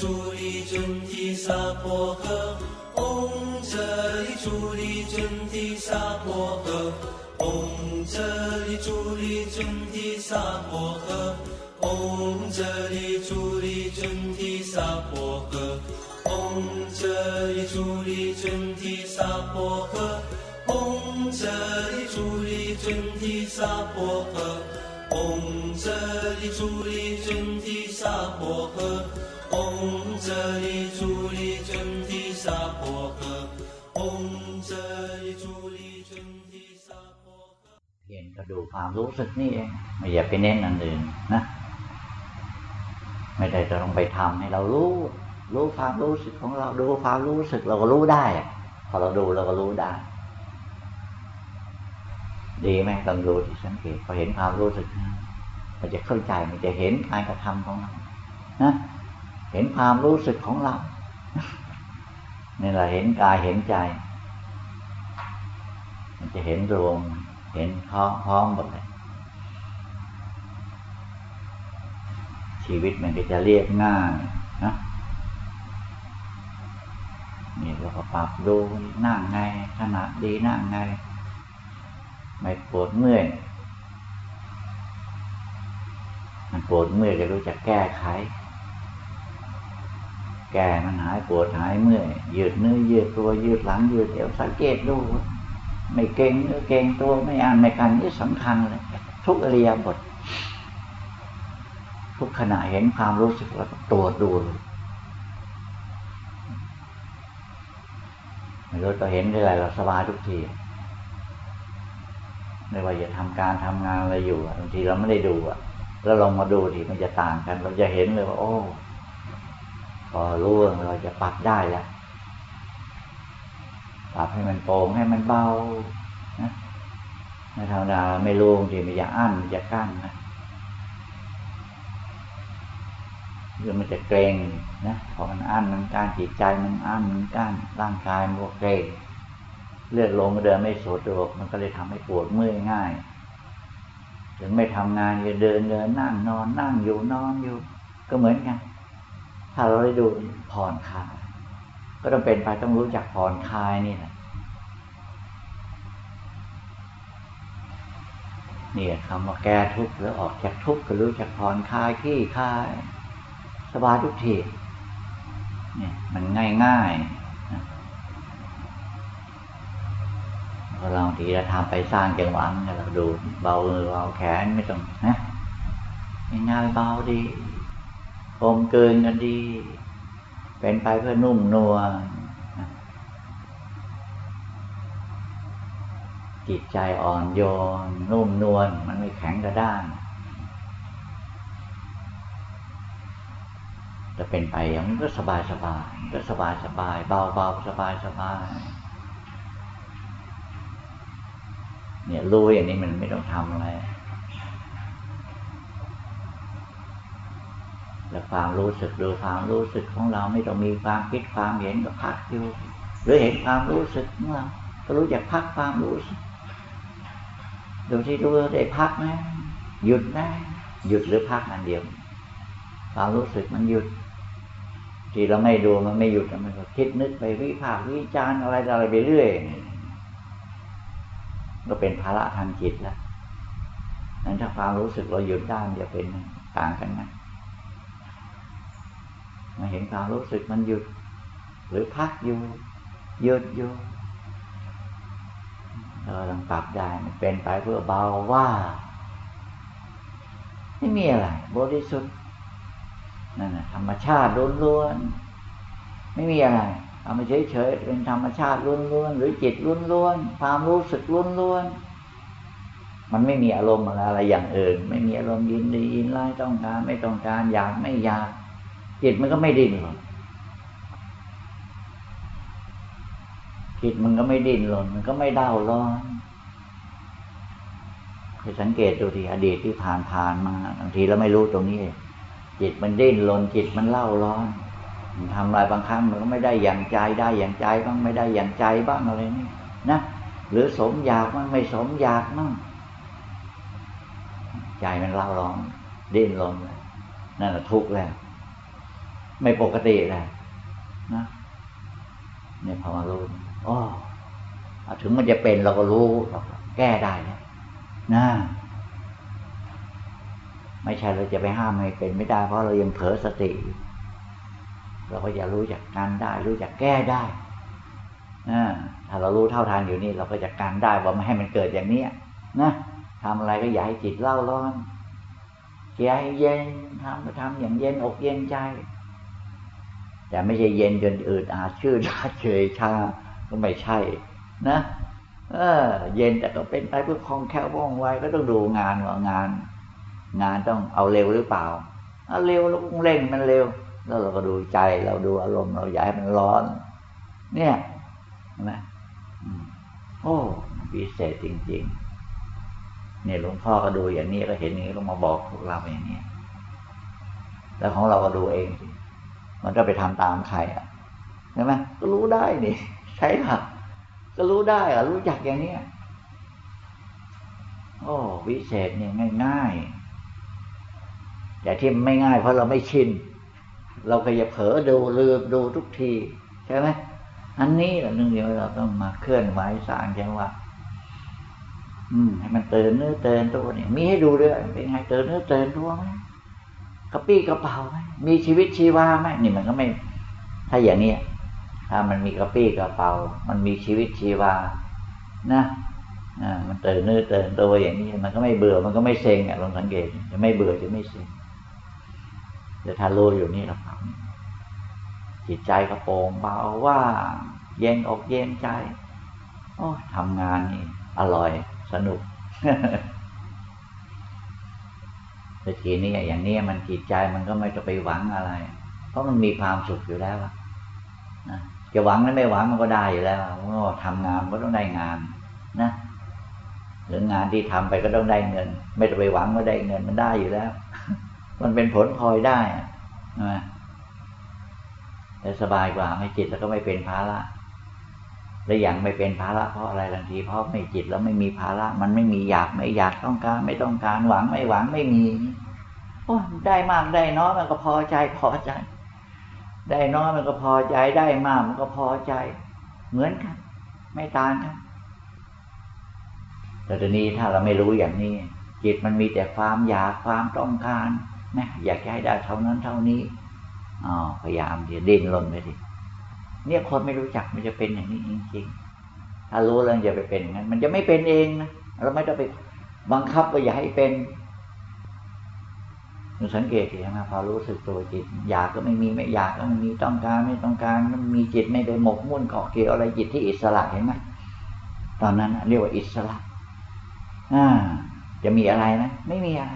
主力准提萨婆诃，嗡这里主力准提萨婆诃，嗡这里主力准提萨婆诃，嗡这里主力准提萨婆诃，嗡这里主力准提萨婆诃，嗡这里主力准提萨婆诃。嗡这里主力准提萨婆诃， 嗡这里主力准提萨婆诃，嗡这里主力准提萨婆诃。เพียงก็ดูความรู้สึกนี่เองไม่อย่าไปเน้นอันอื่นนะ ไม่ได้จะต้องไปทำให้เรารู้ รู้ความรู้สึกของเราดูความรู้สึกเราก็รู้ได้พอเราดูเราก็รู้ได้ดีไหมต้องดูที่สังเกตพอเห็นความรู้สึกมันจะเข้าใจมันจะเห็นการกระทำของเรานะ เห็นความรู้สึกของเรานี่แหละเห็นกายเห็นใจ มันจะเห็นรวม เห็นพร้อมพร้อมหมดเลย ชีวิตมันก็จะเรียบง่ายนะนี่เราก็ปรับดูนั่งไงขณะดีนั่งไง ไม่ปวดเมื่อยมันปวดเมื่อยจะรู้จักแก้ไข แก้มันหายปวดหายเมื่อยยืดเนื้อยืดตัวยืดหลังยืดเอวสังเกตดู ไม่เก่งเนื้อเก่งตัวไม่อ่านไม่กันนี่สำคัญเลยทุกอริยบท ทุกขณะเห็นความรู้สึกแล้วตรวจดูเลยไม่รู้ตัวเห็นได้ไรเราสบายทุกทีไม่ว่าจะทำการทำงานอะไรอยู่บางทีเราไม่ได้ดูอะแล้วลองมาดูทีมันจะต่างกัน เราจะเห็นเลยว่า โอ้ พอรู้เราจะปรับได้แล้วปรับให้มันโปร่งให้มันเบานะในธรรมดาไม่รู้บางทีมันจะอั้นมันจะกั้นนะหรือมันจะเกรงนะพอมันอั้นมันกั้นจิตใจมันอั้นมันกั้นร่างกายมันก็เกรงเลือดลงเดินไม่สดวกมันก็เลยทำให้ปวดเมื่อยง่ายถึงไม่ทำงานจะเดินเดินนั่งนอนนั่งอยู่นอนอยู่ ก็เหมือนกัน ถ้าเราได้ดูผ่อนคลายก็ต้องเป็นไปต้องรู้จักผ่อนคลายนี่แหละเนี่ยคำว่าแก้ทุกข์แล้วออกจากทุกข์ก็รู้จักผ่อนคลายขี้คลาย สบายทุกทีเนี่ยมันง่ายง่ายเราทีเราทำไปสร้างจังหวะเราดู เบาเบาแขนไม่ต้องนะง่ายเบาดี กลมเกินกันดี เป็นไปเพื่อนุ่มนัวจิตใจอ่อนโยน นุ่มนวลมันไม่แข็งกระด้างจะเป็นไปอย่างนี้ก็สบายสบายก็สบายสบายเบาเบาสบายสบายเนี่ยรู้อย่างนี้มันไม่ต้องทำอะไร แล้วความรู้สึกดูความรู้สึกของเราไม่ต้องมีความคิดความเห็นก็พักอยู่ หรือเห็นความรู้สึกของเราก็รู้จักพักความรู้สึกดูที่ดูได้พักไหมหยุดไหมหยุดหรือพักอันเดียว ความรู้สึกมันหยุด ที่เราไม่ดูมันไม่หยุดมันก็คิดนึกไปวิพากษ์วิจารณ์อะไรอะไรไปเรื่อยก็เป็นภาระทางจิตแล้วนั้นถ้าความรู้สึกเราหยุดได้จะเป็นต่างกันไห มาเห็นความรู้สึกมันหยุด หรือพักอยู่หยุดอยู่เราลองปรับได้มันเป็นไปเพื่อเบาว่าไม่มีอะไรบริสุทธิ์นั่นแหะธรรมชาติล้วนๆไม่มีอะไรเอามาเฉยๆเป็นธรรมชาติล้วนๆหรือจิตล้วนๆความรู้สึกล้วนมันไม่มีอารมณ์อะไรอย่างอื่น ไม่มีอารมณ์ยินดียินไล่ต้องการ ไม่ต้องการอยากไม่อยาก จิตมันก็ไม่ดิ้นหรอกจิตมันก็ไม่ดิ้นรนมันก็ไม่เด้าร้อนเคยสังเกตดูทีอดีตที่ผ่านผ่านมาบางทีเราไม่รู้ตรงนี้ จิตมันดิ้นรนจิตมันเล่าร้อนมันทำอะไรบางครั้งมันก็ไม่ได้อย่างใจได้อย่างใจบ้างไม่ได้อย่างใจบ้างอะไรนี่นะหรือสมอยากบ้างไม่สมอยากบ้างใจมันเล่าร้อนดิ้นรนนั่นแหละทุกข์แล้ว ไม่ปกติแหละนะเนี่ยพอมารู้อ๋อถึงมันจะเป็นเราก็รู้เราแก้ได้แล้วนะไม่ใช่เราจะไปห้ามให้เป็นไม่ได้ เพราะเรายังเผลอสติ เราก็จะรู้จักการได้ รู้จักแก้ได้นะถ้าเรารู้เท่าทานอยู่นี่ เราก็จะการได้ว่าไม่ให้มันเกิดอย่างนี้นะทำอะไรก็อย่าให้จิตเล่าร้อนใจเย็นทำก็ทำอย่างเย็นอกเย็นใจ แต่ไม่ใช่เย็นจนอืดอาชื่อชาเฉยชาก็ไม่ใช่ นะ เออ เย็นแต่ก็เป็นไปเพื่อคลองแคล่วว่องไวก็ต้องดูงานว่างาน งานต้องเอาเร็วหรือเปล่าเอาเร็วเราต้องเร่งมันเร็ว แล้วเราก็ดูใจเราดูอารมณ์เราอยากให้มันร้อน เนี่ยนะโอ้พิเศษจริง ๆ เนี่ยหลวงพ่อก็ดูอย่างนี้ก็เห็นอย่างนี้ก็มาบอกพวกเราอย่างนี้แล้วของเราก็ดูเองสิ มันก็ไปทำตามใครอะใช่ไหมก็รู้ได้นี่ใช่ค่ะก็รู้ได้อะรู้จักอย่างเนี้ยโอ้วิเศษเนี่ยง่ายๆแต่ที่ไม่ง่ายเพราะเราไม่ชินเราก็จะเผลอดูลืมดูทุกทีใช่ไหมอันนี้แหละนึงเดียวเราต้องมาเคลื่อนไหวสารแค่ว่า อืม ให้มันเตือนเนื้อเตือนตัวเนี่ยมีให้ดูด้วยเป็นไงเตือนเนื้อเตือนตัวไหม กระปี้กระเป๋าไหมมีชีวิตชีวาไหมนี่มันก็ไม่ ถ้าอย่างนี้ถ้ามันมีกระปี้กระเป๋า มันมีชีวิตชีวา นะอ่ามันเตือนเนื้อเตือนตัวอย่างนี้ มันก็ไม่เบื่อ มันก็ไม่เซ็งอะลองสังเกตจะไม่เบื่อจะไม่เซ็งแต่ถ้ารู้อยู่นี่เราทำจิตใจกระโปรงเบาว่าเย็นอกเย็นใจ โอ้ทำงานนี่ อร่อยสนุก แต่ทีนี้อย่างนี้มันจิตใจมันก็ไม่จะไปหวังอะไร เพราะมันมีความสุขอยู่แล้วนะจะหวังหรือไม่หวังมันก็ได้อยู่แล้วเพราะทำงานก็ต้องได้งานนะหรืองานที่ทำไปก็ต้องได้เงิน ไม่ต้องไปหวังว่าได้เงินมันได้อยู่แล้ว มันเป็นผลพลอยได้นะแต่สบายกว่าไม่จิตแล้วก็ไม่เป็นภาระ และอย่างไม่เป็นภาระเพราะอะไรบางทีเพราะไม่จิตแล้วไม่มีภาระ มันไม่มีอยากไม่อยากต้องการ ไม่ต้องการหวังไม่หวังไม่มีโอ้ได้มากได้น้อยมันก็พอใจพอใจ ได้น้อยมันก็พอใจได้มากมันก็พอใจ เหมือนกัน ไม่ต่างกันแต่ตอนนี้ถ้าเราไม่รู้อย่างนี้ จิตมันมีแต่ความอยากความต้องการนะอยากให้ได้เท่านั้นเท่านี้อ๋อพยายามเดี๋ยวดิ้นรนไปดิ เนี่ยคนไม่รู้จักมันจะเป็นอย่างนี้จริงๆ ถ้ารู้แล้วจะไปเป็นอย่างนั้น มันจะไม่เป็นเองนะเราไม่ต้องไปบังคับว่าอย่าให้เป็นเราสังเกตเห็นไหมพอรู้สึกตัวจิต อยากก็ไม่มีไม่อยากก็ไม่มีต้องการไม่ต้องการมันมีจิตไม่ไปหมกมุ่นเกาะเกี่ยวอะไรจิตที่อิสระเห็นไหมตอนนั้นเรียกว่าอิสระอ่าจะมีอะไรนะไม่มีอะไร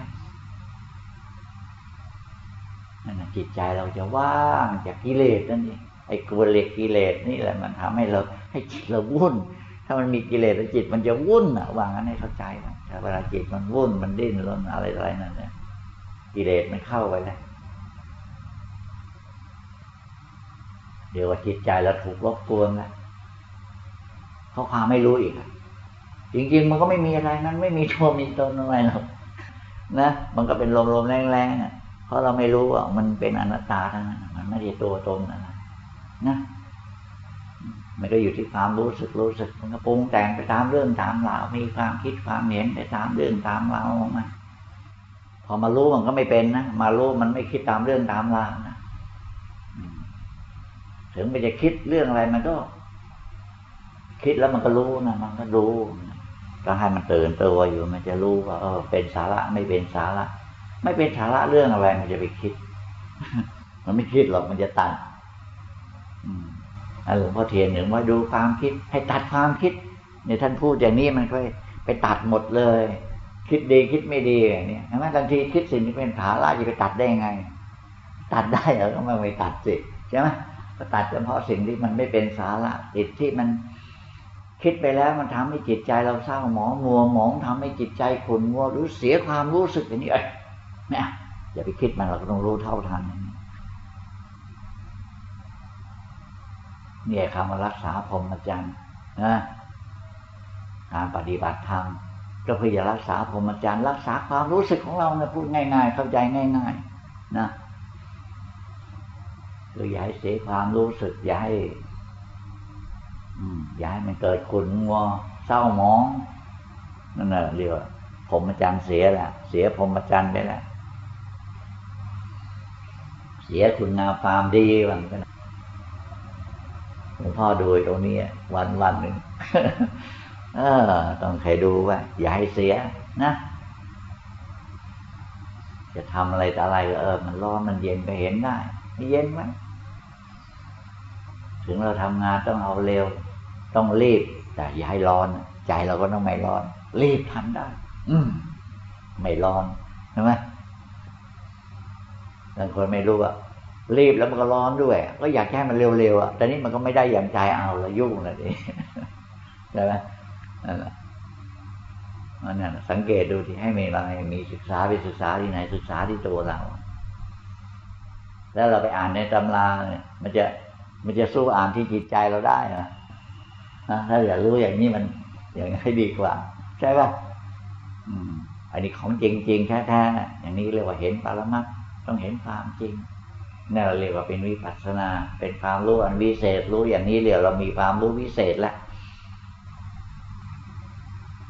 นั่นจิตใจเราจะว่างจากกิเลสนั่นเอง ไอ้กเลสกิเลสนี่แหละมันทำให้เราให้จิตเราวุ่น ถ้ามันมีกิเลสแล้วจิตมันจะวุ่นอะวางนั้นให้เข้าใจนะถ้าเวลาจิตมันวุ่นมันดิ้นรนอะไรอะไรนั่นเนี่ยกิเลสมันเข้าไปแล้วเดี๋ยวว่าจิตใจเราถูกรบกวนแล้วเขาความไม่รู้อีกจริงๆมันก็ไม่มีอะไรนั้น ไม่มีตัวมีตนอะไรหรอกนะมันก็เป็นลมๆแรงๆอะเพราะเราไม่รู้ว่ามันเป็นอนัตตาทั้งนั้นมันไม่ใช่ตัวตนนะ นะมันก็อยู่ที่ความรู้สึกรู้สึกมันก็ปรุงแต่งไปตามเรื่องตามราวมีความคิดความเห็นไปตามเรื่องตามราวมาพอมารู้มันก็ไม่เป็นนะมารู้มันไม่คิดตามเรื่องตามราวนะถึงมันจะคิดเรื่องอะไรมันก็ คิดแล้วมันก็รู้นะมันก็รู้ก็ให้มันตื่นตัวอยู่มันจะรู้ว่าเออเป็นสาระไม่เป็นสาระ ไม่เป็นสาระเรื่องอะไรมันจะไปคิด มันไม่คิดหรอกมันจะตัด หลวงพ่อเทียนหนึ่งว่าดูความคิด ให้ตัดความคิดเนี่ยท่านพูดอย่างนี้มันค่อยไปตัดหมดเลย คิดดีคิดไม่ดีเนี่ยใช่ไหมบางทีคิดสิ่งที่เป็นขาลาจะไปตัดได้ไง ตัดได้เหรอก็ไม่ไปตัดสิใช่ไหมก็ตัดเฉพาะสิ่งที่มันไม่เป็นสาระติดที่มันคิดไปแล้วมันทำให้จิตใจเราเศร้าหมองมัวหมองทำให้จิตใจขุ่นมัวรือเสียความรู้สึกอย่างนี้เอ้ยเนี่ยอย่าไปคิดมันเราก็ต้องรู้เท่าทัน เนี่ยคำว่ารักษาพรหมจรรย์นะการปฏิบัติธรรมก็เพื่อจะรักษาพรหมจรรย์รักษาความรู้สึกของเราเนี่ยพูดง่าย ๆ เข้าใจง่าย ๆ นะคืออย่าให้เสียความรู้สึกอย่าให้อย่าให้มันเกิดขุนงัวเศร้าหมองนั่นแหละเรียกว่าพรหมจรรย์เสียแหละเสียพรหมจรรย์ไปแล้วเสียคุณงามความดีบ้างไป ลวงพ่อดูตรงนี้วันวันหนึ่งเออ ต้องใครดูว่า อย่าให้เสียนะจะทำอะไรแต่อะไรก็เออ มันร้อนมันเย็นก็เห็นได้ไม่เย็นไหมถึงเราทำงานต้องเอาเร็ว ต้องรีบ แต่อย่าให้ร้อน ใจเราก็ต้องไม่ร้อน รีบทำได้ อืมไม่ร้อนใช่ไหมบางคนไม่รู้ว่า รีบแล้วมันก็ร้อนด้วย ก็อยากแค่มันเร็วๆอะแต่นี้มันก็ไม่ได้อย่างใจเอาล้วยุ่งเลยดิใช่ไหมนั่นแหละนั่นสังเกตดูที่ให้มีอะไรมีศึกษาไปศึกษาที่ไหนศึกษาที่ตัวเรา แล้วเราไปอ่านในตำราเนี่ยมันจะมันจะสู้อ่านที่จิตใจเราได้เหรอถ้าอยากรู้อย่างนี้มันอย่างนี้ดีกว่า ใช่ป่ะอืมอันนี้ของจริงๆแท้ๆอย่างนี้เรียกว่าเห็นปรมัตต้องเห็นความจริง นี่เราเรียกว่าเป็นวิปัสสนา เป็นความรู้อันวิเศษ รู้อย่างนี้เรียกเรามีความรู้วิเศษแล้ว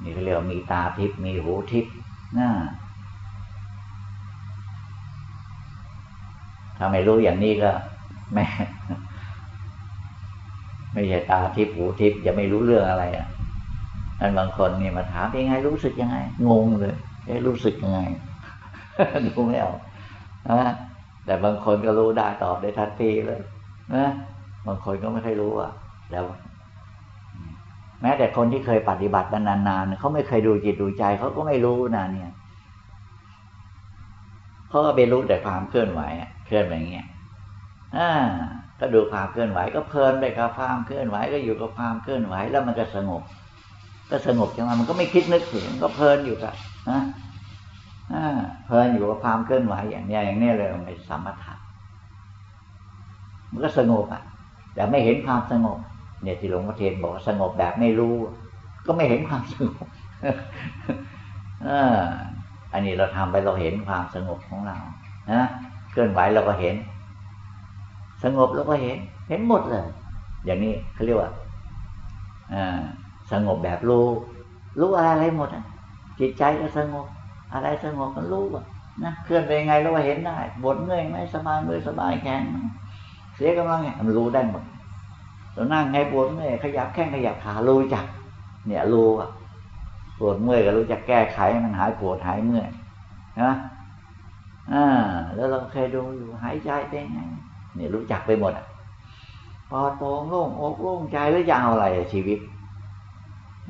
นี่เรียกว่ามีตาทิพย์มีหูทิพย์นะถ้าไม่รู้อย่างนี้ก็แม่ไม่ใช่ตาทิพย์หูทิพย์จะไม่รู้เรื่องอะไรอะนั่นบางคนนี่มาถามเป็นไงรู้สึกยังไง งงเลยเอ๊ะรู้สึกยังไงดูไม่ออกนะ แต่บางคนก็รู้ได้ตอบได้ทันทีเลยนะบางคนก็ไม่ค่อยรู้อะ แล้ว แม้แต่คนที่เคยปฏิบัติมานานๆเขาไม่เคยดูจิตดูใจเขาก็ไม่รู้นะเนี่ยเขาก็ไปรู้แต่ความเคลื่อนไหวเคลื่อนแบบเงี้ยอ่าก็ดูความเคลื่อนไหว ก็เพลินไปกับความเคลื่อนไหว ก็อยู่กับความเคลื่อนไหว แล้วมันก็สงบ ก็สงบจังมันก็ไม่คิดนึกถึงก็เพลินอยู่กับนะ เพลินอยู่กับความเคลื่อนไหวอย่างนี้อย่างนี้เลยมันเป็นสมถะมันก็สงบอะ แต่ไม่เห็นความสงบ เนี่ยที่หลวงพ่อเทียนบอกสงบแบบไม่รู้ ก็ไม่เห็นความสงบออันนี้เราทำไปเราเห็นความสงบของเรานะเคลื่อนไหวเราก็เห็น สงบเราก็เห็น เห็นหมดเลย อย่างนี้เขาเรียกว่าอสงบแบบรู้ รู้อะไรอะไรหมดอะจิตใจก็สงบ อะไรสงบมันรู้อะนะเคลื่อนไปยังไงเราก็เห็นได้บดเมื่อยไหมสบายมือสบายแขนเสียกำลังไงมันรู้ได้หมดเรานั่งไงปวดเมื่อยขยับแข้งขยับขารู้จัก เนี่ยรู้อะปวดเมื่อยก็รู้จักแก้ไขมันหายปวดหายเมื่อยนะอ่าแล้วเราเคยดูอยู่หายใจเป็นไงเนี่ยรู้จักไปหมดอะปอดโปร่งโล่งอกโล่งใจแล้วจะเอาอะไรชีวิต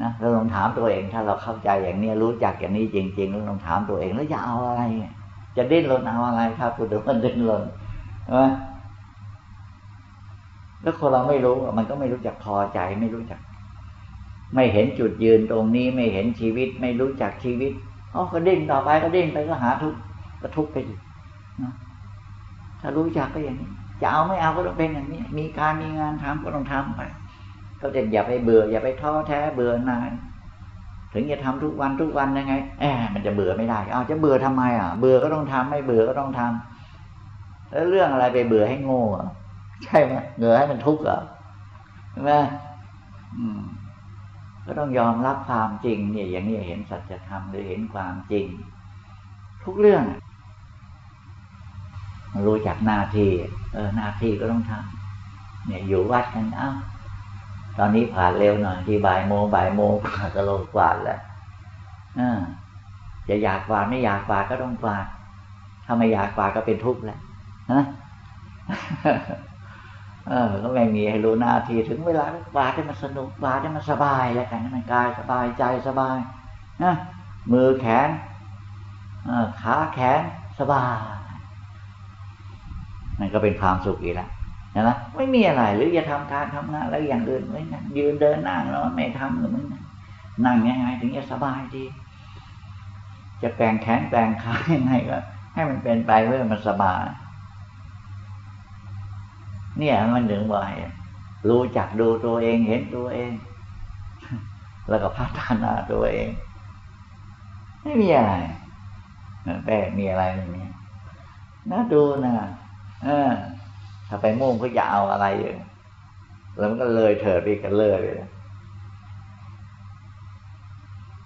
นะเราลองถามตัวเอง ถ้าเราเข้าใจอย่างนี้รู้จักอย่างนี้จริงๆเราลองถามตัวเอง แล้วจะเอาอะไร จะดิ้นรนเอาอะไรครับคุณดูมันดิ้นรนใช่ไหมแล้วคนเราไม่รู้มันก็ไม่รู้จักพอใจไม่รู้จัก ไม่เห็นจุดยืนตรงนี้ไม่เห็นชีวิต ไม่รู้จักชีวิตอ๋อก็ดิ้นต่อไปก็ดิ้นไปก็หาทุกข์ก็ทุกข์ไปอยู่นะถ้ารู้จักก็อย่างนี้จะเอาไม่เอาก็ต้องเป็นอย่างนี้ มีการมีงานทำก็ต้องทำไป ก็จะอย่าไปเบื่อ อย่าไปท้อแท้เบื่อนานถึงจะทำทุกวันทุกวันยังไงแอบมันจะเบื่อไม่ได้อ้าวจะเบื่อทำไมอะ เบื่อก็ต้องทำไม่เบื่อก็ต้องทำแล้วเรื่องอะไรไปเบื่อให้โง่ะใช่ไหมเบื่อให้มันทุกข์เหรอใช่ไหมอืมก็ต้องยอมรับความจริง เนี่ย อย่างนี้เห็นสัจธรรมหรือเห็นความจริง ทุกเรื่องรู้จักหน้าที่เออหน้าที่ก็ต้องทำเนี่ยอยู่วัดกันอ้าว ตอนนี้ผ่านเร็วหน่อยที่บ่ายโมงบ่ายโมงก็ลงกวาดแล้วจะอยากกวาดไม่อยากกวาดก็ต้องกวาดถ้าไม่อยากกวาดก็เป็นทุกข์แหละนะเออก็ไม่มีให้รู้หน้าที่ถึงเวลากวาดให้มันสนุกกวาดให้มันสบายแล้วกันให้มันกายสบายใจสบายนะมือแขนขาแขนสบายนั่นก็เป็นความสุขอีกแล้ว นะไม่มีอะไร หรือจะทำการทำงานแล้วอย่างอื่นไม่นยืนเดินนั่งแล้วไม่ทำหรือไม่นั่งยังไงถึงจะสบายดี จะแปลงแขนแปลงขายังไงก็ ให้มันเป็นไปเพื่อมันสบาย เนี่ยมันถึงบ่อยรู้จักดูตัวเองเห็นตัวเอง แล้วก็พัฒนาตัวเอง ไม่มีอะไรแต่มีอะไรไม่มีน่าดูนะเออ ถ้าไปมุ่งก็จะเอาอะไรอยู่แล้วมันก็เลยเถิดไปกันเลยเลย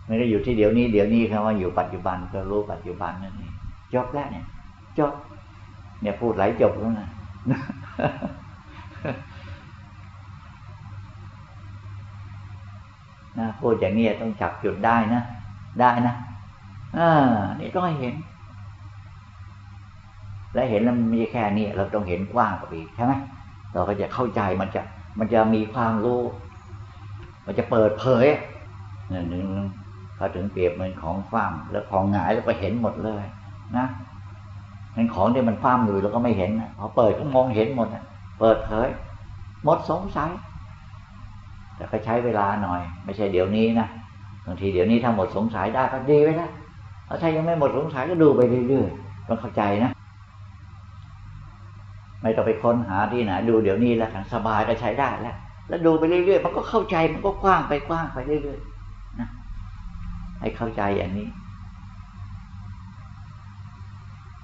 มันก็อยู่ที่เดี๋ยวนี้ เดี๋ยวนี้คำว่าอยู่ปัจจุบันก็รู้ปัจจุบันนั่นเองจบแล้วเนี่ย จบ เนี่ยพูดหลายจบแล้วนะนะพูดอย่างนี้ต้องจับจุดได้นะ ได้นะอ่านี่ต้องให้เห็น และเห็นแล้วมันไม่ใช่แค่นี้ เราต้องเห็นกว้างกว่าอีกใช่ไหมเราก็จะเข้าใจมันจะมันจะมีความรู้ มันจะเปิดเผยนี่หนึ่งเขาถึงเปรียบเหมือนของฟ้ามแล้วของหงายแล้วก็เห็นหมดเลย นะมันของที่มันฟ้ามอยู่เราก็ไม่เห็นพอเปิดก็มองเห็นหมดเปิดเผยหมดสงสัยแต่ก็ใช้เวลาหน่อย ไม่ใช่เดี๋ยวนี้นะบางทีเดี๋ยวนี้ถ้าหมดสงสัยได้ก็ดีไปแล้วถ้ายังไม่หมดสงสัยก็ดูไปเรื่อยๆต้องเข้าใจนะ ไม่ต้องไปค้นหาที่ไหนดูเดี๋ยวนี้แล้วกันสบายก็ใช้ได้แล้ว แล้วดูไปเรื่อยๆมันก็เข้าใจมันก็กว้างไปกว้างไปเรื่อยๆนะให้เข้าใจอย่างนี้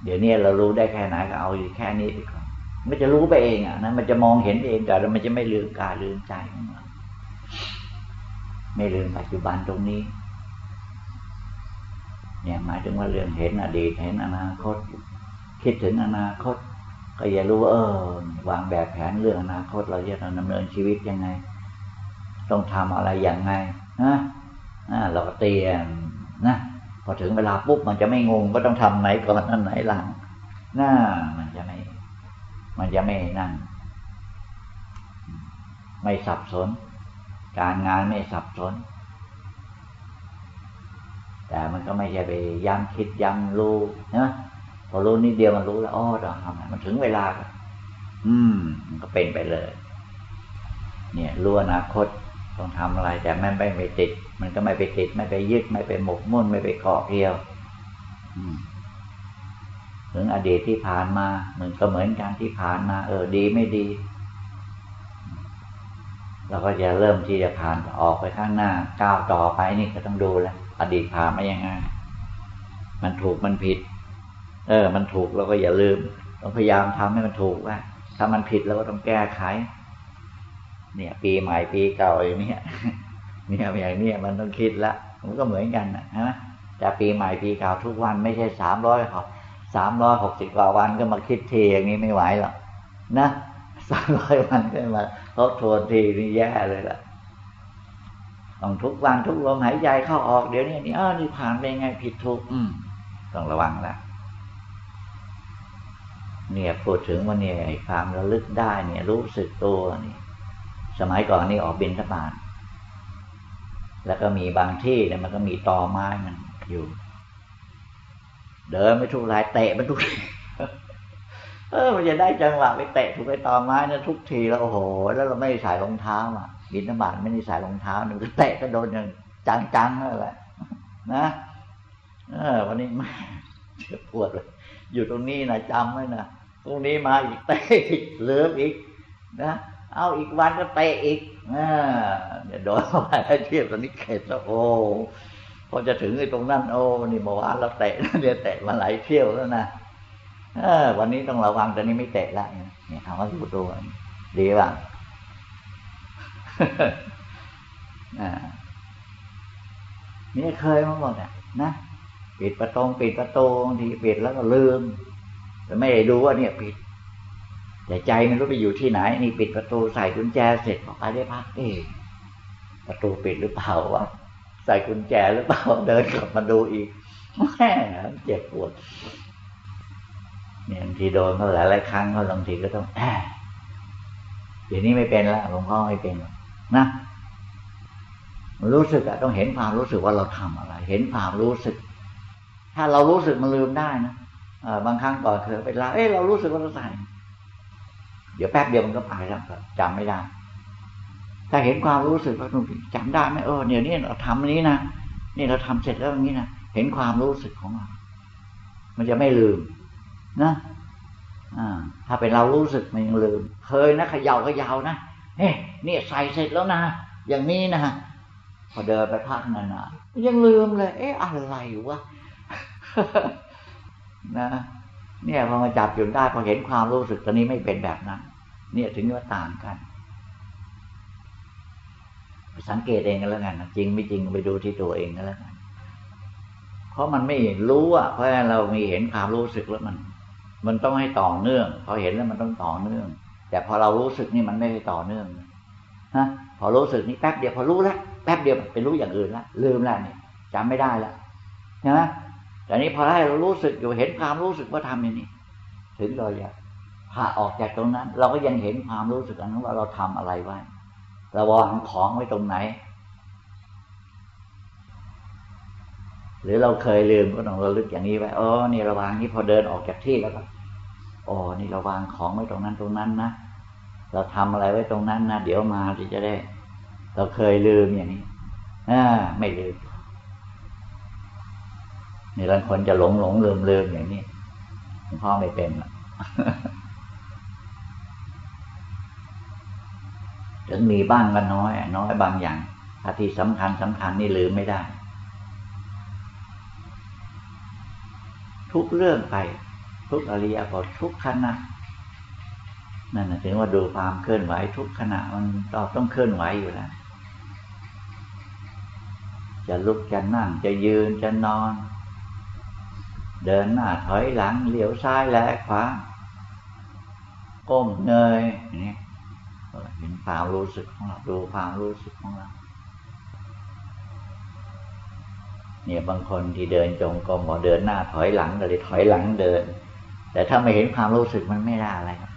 เดี๋ยวนี้เรารู้ได้แค่ไหนก็เอาแค่นี้ไปก่อนมันจะรู้ไปเองอะนะมันจะมองเห็นเองแต่มันจะไม่ลืมกายลืมใจของเราไม่ลืมปัจจุบันตรงนี้ เนี่ยหมายถึงว่าเรื่องเห็นอดีตเห็นอนาคต คิดถึงอนาคต ก็อย่ารู้ว่าเออวางแบบแผนเรื่องอนาคตเราจะดำเนินชีวิตยังไง ต้องทำอะไรอย่างไงนะเราก็เตรียมนะพอถึงเวลาปุ๊บมันจะไม่งงก็ต้องทำไหนก่อนอันไหนหลังน่ามันจะไม่ มันจะไม่นั่งไม่สับสน การงานไม่สับสน แต่มันก็ไม่ใช่ไปย้ำคิดย้ำรู้นะ พอรู้นิดเดียวมันรู้แล้วอ๋อเราทำมันถึงเวลา อืม มันก็เป็นไปเลย เนี่ยรู้อนาคตต้องทำอะไร แต่ไม่ไม่ไปติด มันก็ไม่ไปติด ไม่ไปยึดไม่ไปหมกมุ่นไม่ไปเกาะเกี่ยวถึงอดีตที่ผ่านมามันก็เหมือนกันที่ผ่านมา เออ ดีไม่ดีเราก็จะเริ่มที่จะผ่านออกไปข้างหน้าก้าวต่อไปนี่ก็ต้องดูแลอดีตผ่านมายังไงมันถูกมันผิด เออ มันถูกเราก็อย่าลืมต้องพยายามทำให้มันถูกว่า ถ้ามันผิดเราก็ต้องแก้ไข เนี่ย ปีใหม่ปีเก่าอย่างนี้เนี่ยอย่างนี้มันต้องคิดละมันก็เหมือนกันนะฮะแต่ปีใหม่ปีเก่าทุกวันไม่ใช่สามร้อยหกสามร้อยหกสิบกว่าวันก็มาคิดทีอย่างนี้ไม่ไหวหรอกนะสามร้อยวันก็มาทบทวนทีนี่แย่เลยล่ะต้องทุกวันทุกลมหายใจเข้าออกเดี๋ยวนี้นี่อ้านี่ผ่านไปไงผิดถูกอืมต้องระวังละ เนี่ยพูดถึงว่าเนี่ยความระลึกได้เนี่ยรู้สึกตัวนี่สมัยก่อนนี่ออกบินทบาทแล้วก็มีบางที่เนี่ยมันก็มีตอไม้มันอยู่ เดินไม่ทุกรายเตะมันทุกเออมันจะได้จังหวะไปเตะถูกไปตอไม้นะทุกทีแล้วโอ้โห แล้วเราไม่ใส่รองเท้าอะบินบาตไม่ได้ใส่รองเท้าหนึ่งเตะก็โดนอย่างจังๆนั่นแหละนะเออวันนี้ไม่เจ็บปวดเลยอยู่ตรงนี้นะจำไว้นะ ตรงนี้มาอีกเตะอีกเลืออีกนะเอาอีกวันก็เตะอีกอ่าเดี๋ยวโดนเข้าไปเทียบตอนนี้เข็ดแล้วโอ้พอจะถึงไอ้ตรงนั้นโอ้นี่เมื่อวานเราเตะเดี๋ยวเตะมาหลายเที่ยวแล้วนะเออ วันนี้ต้องระวังตอนนี้ไม่เตะแล้วเนี่ยเอาไว้ดูตัวดีบ้านี่เคยมาหมดอะนะปิดประตูปิดประตูบางทีปิดแล้วก็ลืม แต่ไม่ได้ดูว่าเนี่ยปิด แต่ใจมันรู้ไปอยู่ที่ไหน นี่ปิดประตูใส่กุญแจเสร็จออกไปได้พักเองประตูปิดหรือเปล่าวะใส่กุญแจหรือเปล่าเดินกลับมาดูอีกแม่เจ็บปวดเนี่ยบางทีโดนเขาหลายหลายครั้งเขาบางทีก็ต้องแอบเดี๋ยวนี้ไม่เป็นแล้วหลวงพ่อไม่เป็นนะรู้สึกอะต้องเห็นความรู้สึกว่าเราทำอะไร เห็นความรู้สึก ถ้าเรารู้สึกมันลืมได้นะ บางครั้งก่อนเคยไปลาเอ้เรารู้สึกว่าเราใส่เดี๋ยวแป๊บเดียวมันก็ไปแล้วจำไม่ได้ ถ้าเห็นความรู้สึกว่าจำได้ไหมเออเดี๋ยวนี้เราทำนี้นะนี่เราทำเสร็จแล้วอย่างนี้นะเห็นความรู้สึกของเรา มันจะไม่ลืม นะอ่าถ้าเป็นเรารู้สึกมันยังลืม เคยนะขยาขยานะเฮ้เนี่ใส่เสร็จแล้วนะอย่างนี้นะพอเดินไปพักนานๆยังลืมเลย เอ๊ะอะไรวะ นะเนี่ยพอมาจับจุดได้พอเห็นความรู้สึกตอนนี้ไม่เป็นแบบนั้น เนี่ยถึงว่าต่างกันสังเกตเองกันแล้วกันจริงไม่จริงไปดูที่ตัวเองกันแล้วกันเพราะมันไม่รู้อะเพราะเรามีเห็นความรู้สึกแล้วมัน มันต้องให้ต่อเนื่อง พอเห็นแล้วมันต้องต่อเนื่อง แต่พอเรารู้สึกนี่มันไม่ได้ต่อเนื่องฮะพอรู้สึกนี่แป๊บเดียวพอรู้แล้วแป๊บเดียวไปรู้อย่างอื่นแล้วลืมแล้วเนี่ยจำไม่ได้แล้วใช่ไหม แต่นี้พอให้เรารู้สึกอยู่เห็นความรู้สึกว่าทำอย่างนี้ ถึงเราอยากพาออกจากตรงนั้น เราก็ยังเห็นความรู้สึกนั้นว่าเราทำอะไรไว้เราวางของไว้ตรงไหน หรือเราเคยลืมก็ต้องระลึกอย่างนี้ไว้อ๋อนี่ระวางนี่พอเดินออกจากที่แล้วก็อ๋อนี่ราวางของไว้ตรงนั้นตรงนั้นนะเราทำอะไรไว้ตรงนั้นนะเดี๋ยวมาที่จะได้ เราเคยลืมอย่างนี้อ่าไม่ลืม นี่บางคนจะหลงหลงลืมลืมอย่างนี้หลวงพ่อไม่เป็นถึงมีบ้างก็น้อย น้อยบางอย่างถ้าที่สำคัญสำคัญนี่ลืมไม่ได้ ทุกเรื่องไป ทุกอริยบททุกขณะนั่นถึงว่าดูความเคลื่อนไหวทุกขณะมันเราต้องเคลื่อนไหวอยู่แล้วจะลุกจะนั่งจะยืนจะนอน เดินหน้าถอยหลังเหลียวซ้ายแลขวาก้มเงยนี้เห็นความรู้สึกของเราดูความรู้สึกของเราเนี่ยบางคนที่เดินจงกรมบอกเดินหน้าถอยหลังก็เลยถอยหลังเดิน แต่ถ้าไม่เห็นความรู้สึกมันไม่ได้อะไรนะ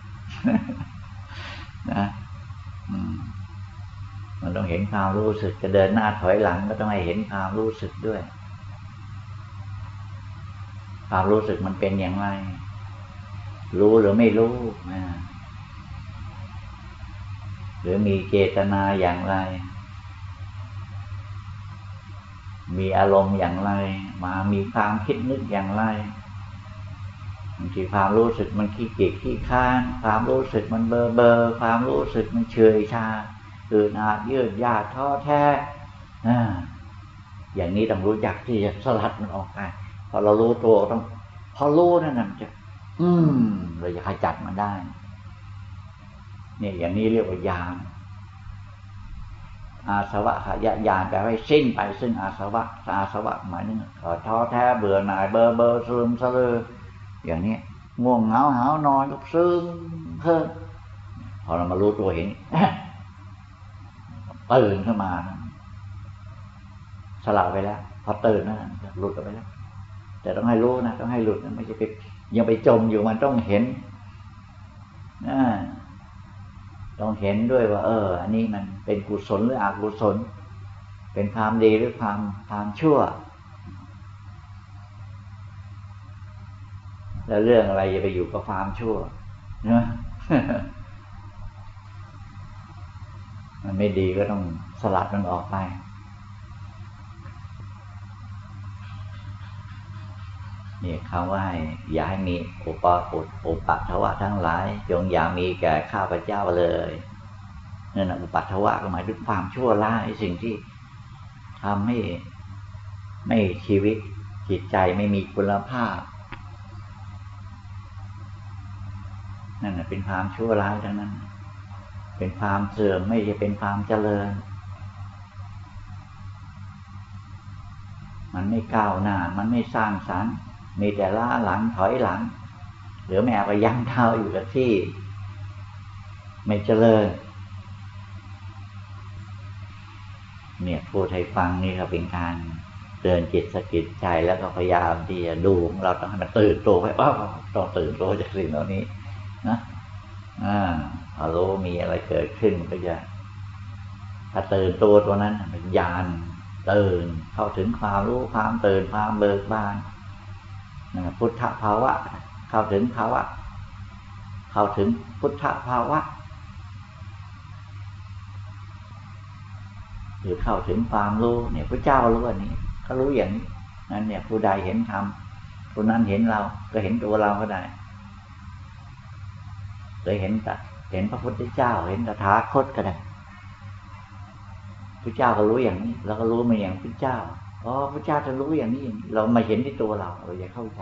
มันต้องเห็นความรู้สึกจะเดินหน้าถอยหลังก็ต้องให้เห็นความรู้สึกด้วย ความรู้สึกมันเป็นอย่างไร รู้หรือไม่รู้นะหรือมีเจตนาอย่างไร มีอารมณ์อย่างไร มามีความคิดนึกอย่างไรบางทีความรู้สึกมันขี้เกียจขี้ค้าน ความรู้สึกมันเบอเบอความรู้สึกมันเฉยชาคือนาดยืดยาดท้อแท้อย่างนี้ต้องรู้จักที่จะสลัดมันออกไป อเรารู้ตัวต้อง พอรู้นั่นมันจะ อืมเราจะขจัดมันได้ เนี่ยอย่างนี้เรียกว่ายานอาสวะขยะยานแปลว่าสิ้นไปซึ่งอาสวะอาสวะหมายถึงท้อแท้เบื่อหน่ายเบอร์เบอร์ซึมซะเลยอย่างนี้ง่วงเหงาหานอนก็ซึมเพิ่มพอเรามารู้ตัวเห็นตื่นขึ้นมาสลับไปแล้ว พอตื่นนั่นหลุดไปแล้ว แต่ต้องให้รู้นะต้องให้หลุดนะไม่ใช่ไปยังไปจมอยู่มันต้องเห็นอ่าต้องเห็นด้วยว่า เออ อันนี้มันเป็นกุศลหรืออกุศล เป็นความดีหรือความความชั่ว แล้วเรื่องอะไรจะไปอยู่กับความชั่วนะมันไม่ดีก็ต้องสลัดมันออกไป นี่คำว่าอย่าให้มีอุปอุดอุปัทวะทั้งหลายจงอย่ามีแก่ข้าพเจ้าเลยนั่นอุปัทวะก็หมายถึงความชั่วร้ายสิ่งที่ทำให้ไม่ชีวิตจิตใจไม่มีคุณภาพนั่นเป็นความชั่วร้ายทั้งนั้น เป็นความเสื่อมไม่ใช่เป็นความเจริญ มันไม่ก้าวหน้า มันไม่สร้างสรรค์ มีแต่ล้าหลังถอยหลัง หรือแม่ก็ยังเท้าอยู่กับที่ ไม่เจริญ เนี่ยพูดให้ฟังนี่ก็เป็นการเตือนจิตสกิดใจแล้วก็พยายามที่จะดูเราต้องให้มันตื่นตัวไว้ว่าต้องตื่นตัวจากสิ่งเหล่านี้นะอ่าพอรู้มีอะไรเกิดขึ้นก็จะถ้าตื่นตัวตัวนั้นเป็นญาณตื่นเข้าถึงความรู้ความตื่นความเบิกบาน พุทธภาวะ เข้าถึงภาวะ เข้าถึงพุทธภาวะหรือเข้าถึงความรู้เนี่ยพระเจ้ารู้อันนี้เขารู้อย่างนี้นั้นเนี่ยผู้ใดเห็นธรรมผู้นั้นเห็นเราก็เห็นตัวเราก็ได้เลยเห็นแต่เห็นพระพุทธเจ้า เห็นตถาคตก็ได้พระเจ้าก็รู้อย่างนี้เราก็รู้มาอย่างพระเจ้า อ๋อพระเจ้าจะรู้อย่างนี้ เรามาเห็นที่ตัวเราเราอย่าเข้าใจ